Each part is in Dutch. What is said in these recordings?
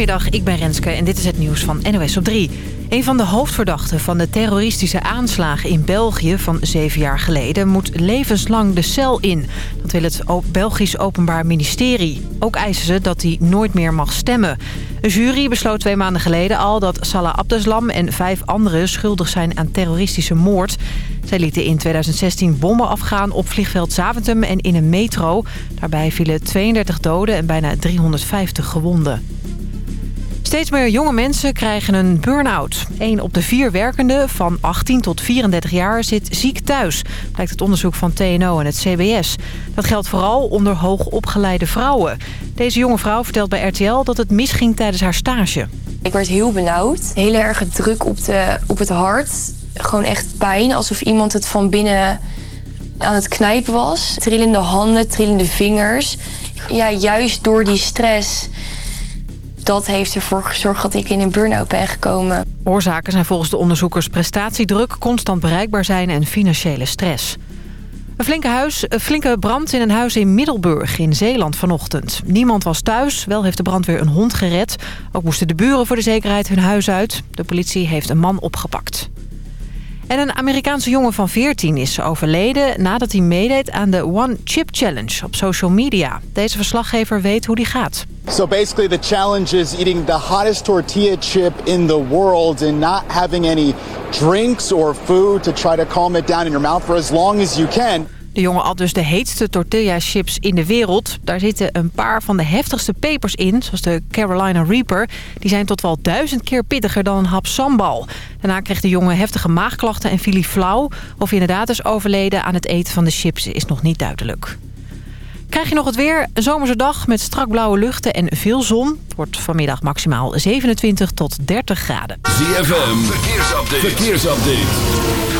Goedemiddag, ik ben Renske en dit is het nieuws van NOS op 3. Een van de hoofdverdachten van de terroristische aanslagen in België van zeven jaar geleden moet levenslang de cel in. Dat wil het Belgisch Openbaar Ministerie. Ook eisen ze dat hij nooit meer mag stemmen. Een jury besloot twee maanden geleden al dat Salah Abdeslam en vijf anderen schuldig zijn aan terroristische moord. Zij lieten in 2016 bommen afgaan op vliegveld Zaventem en in een metro. Daarbij vielen 32 doden en bijna 350 gewonden. Steeds meer jonge mensen krijgen een burn-out. Een op de vier werkenden van 18 tot 34 jaar zit ziek thuis. Blijkt het onderzoek van TNO en het CBS. Dat geldt vooral onder hoogopgeleide vrouwen. Deze jonge vrouw vertelt bij RTL dat het misging tijdens haar stage. Ik werd heel benauwd. Heel erg druk op, de, op het hart. Gewoon echt pijn. Alsof iemand het van binnen aan het knijpen was. Trillende handen, trillende vingers. Ja, juist door die stress dat heeft ervoor gezorgd dat ik in een burn-out ben gekomen. Oorzaken zijn volgens de onderzoekers prestatiedruk, constant bereikbaar zijn en financiële stress. Een flinke, huis, een flinke brand in een huis in Middelburg in Zeeland vanochtend. Niemand was thuis, wel heeft de brandweer een hond gered. Ook moesten de buren voor de zekerheid hun huis uit. De politie heeft een man opgepakt. En een Amerikaanse jongen van 14 is overleden nadat hij meedeed aan de One Chip Challenge op social media. Deze verslaggever weet hoe die gaat. So basically the challenge is eating the hottest tortilla chip in the world and not having any drinks or food to try to calm it down in your mouth for as long as you can. De jongen at dus de heetste tortilla-chips in de wereld. Daar zitten een paar van de heftigste pepers in, zoals de Carolina Reaper. Die zijn tot wel duizend keer pittiger dan een hap sambal. Daarna kreeg de jongen heftige maagklachten en viel hij flauw. Of hij inderdaad is overleden aan het eten van de chips is nog niet duidelijk. Krijg je nog het weer? Een zomerse dag met strak blauwe luchten en veel zon. Het wordt vanmiddag maximaal 27 tot 30 graden. ZFM, verkeersupdate. verkeersupdate.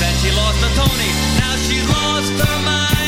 Then she lost her Tony, now she's lost her mind.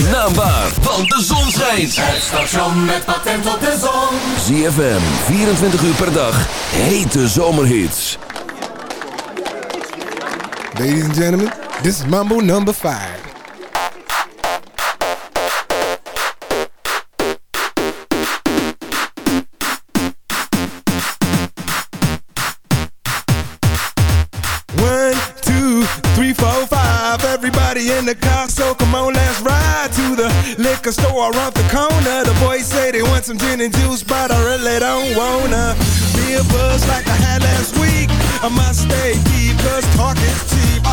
zijn van want de zon schijnt. Het station met patent op de zon. ZFM, 24 uur per dag, hete zomerhits. Ladies and gentlemen, this is Mambo number 5. liquor store around the corner. The boys say they want some gin and juice, but I really don't wanna. Be a buzz like I had last week. I must stay deep, cause talk is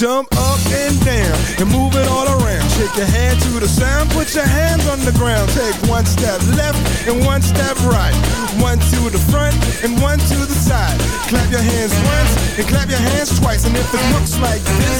Jump up and down and move it all around. Shake your hand to the sound, put your hands on the ground. Take one step left and one step right. One to the front and one to the side. Clap your hands once and clap your hands twice. And if it looks like this,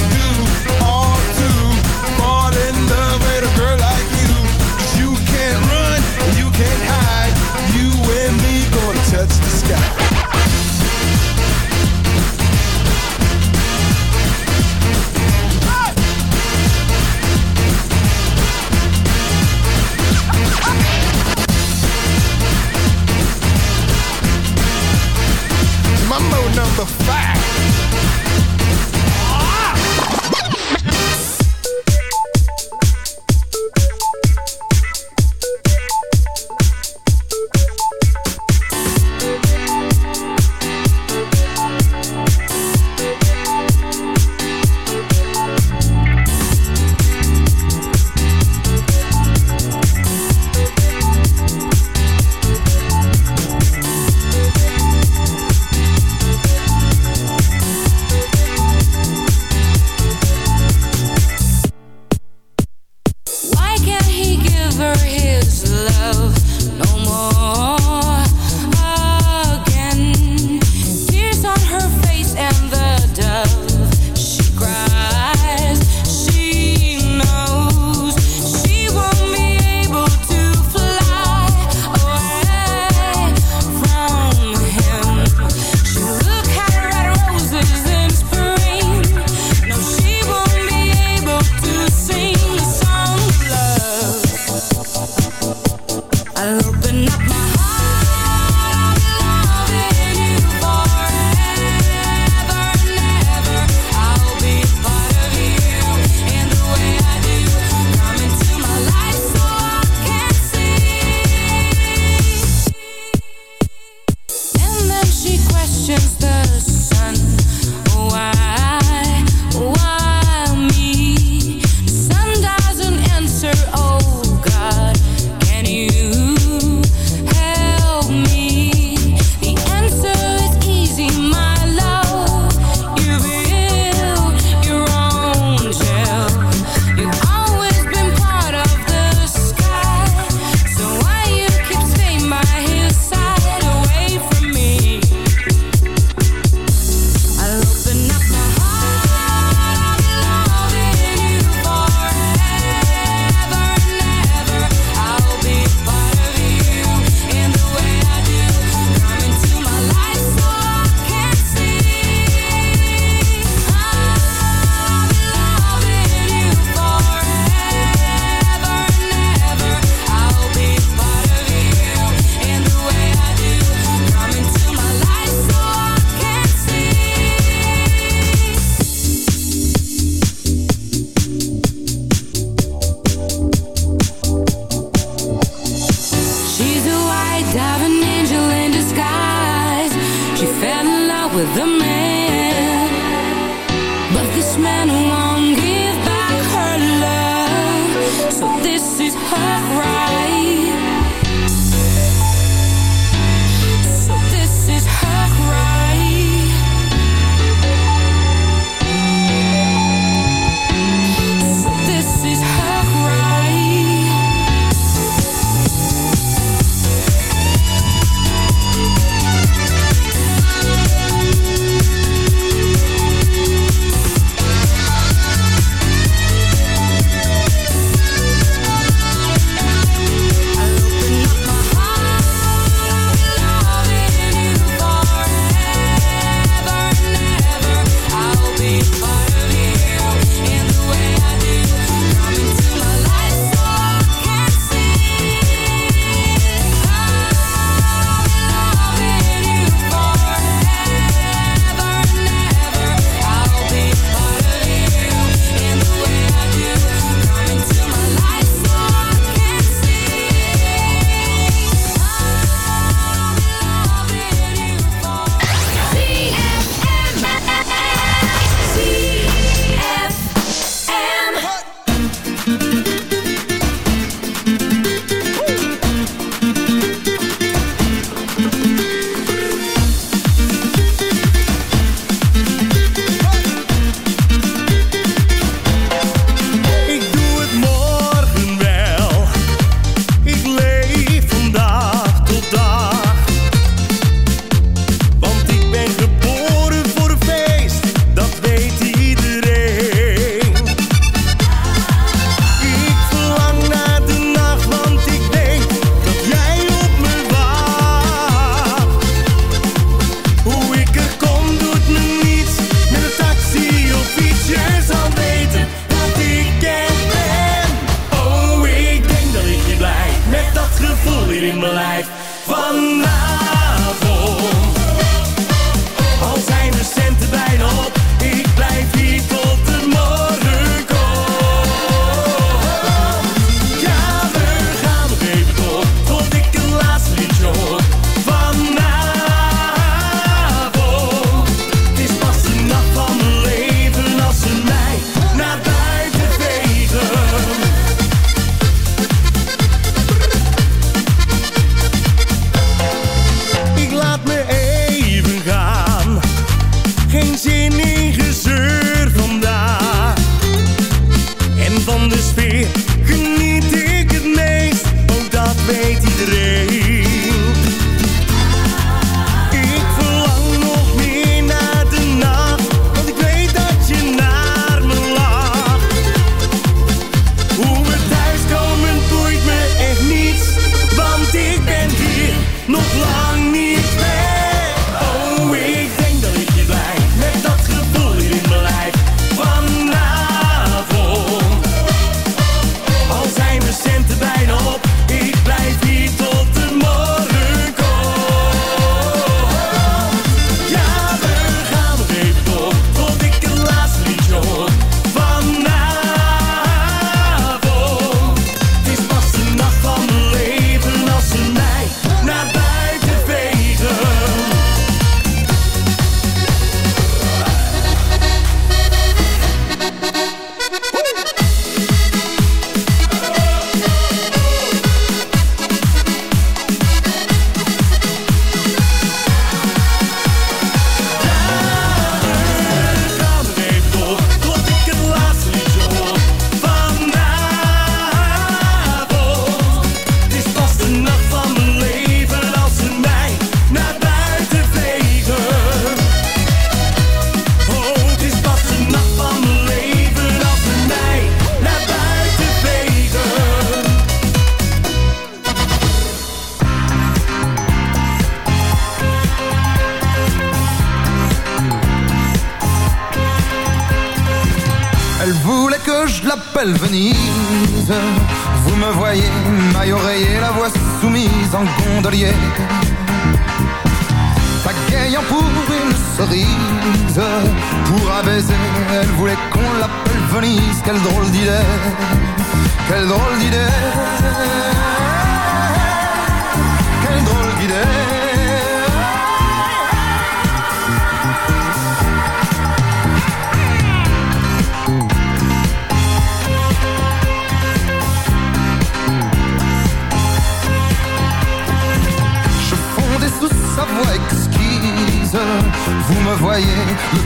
number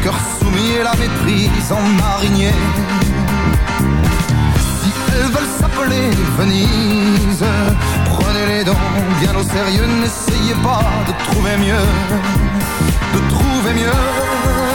cœur soumis et la méprise en marinier. Si elles veulent s'appeler Venise, prenez-les donc bien au sérieux, n'essayez pas de trouver mieux, de trouver mieux.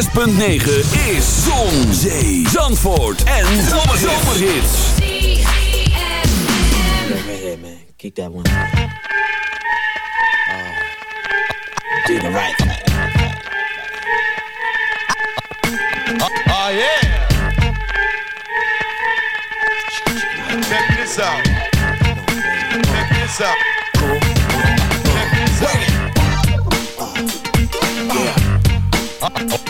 106.9 is Zon, Zee, Zandvoort en Zomerhits. Here, man. Keep that one. Uh, do the right thing. Oh yeah. Check this out. Check this out. Check this out. Oh yeah.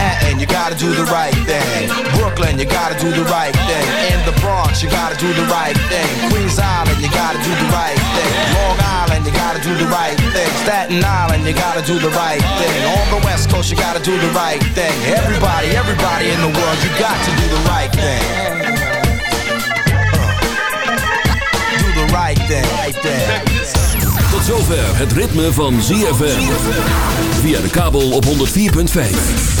Manhattan, you gotta do the right thing. Brooklyn, you gotta do the right thing. In the Bronx, you gotta do the right thing. Queens Island, you gotta do the right thing. Long Island, you gotta do the right thing. Staten Island, you gotta do the right thing. On the West Coast, you gotta do the right thing. Everybody, everybody in the world, you got to do the right thing. Uh. Do the right thing. Right thing. Tot zover het ritme van ZFM. Via de kabel op 104.5.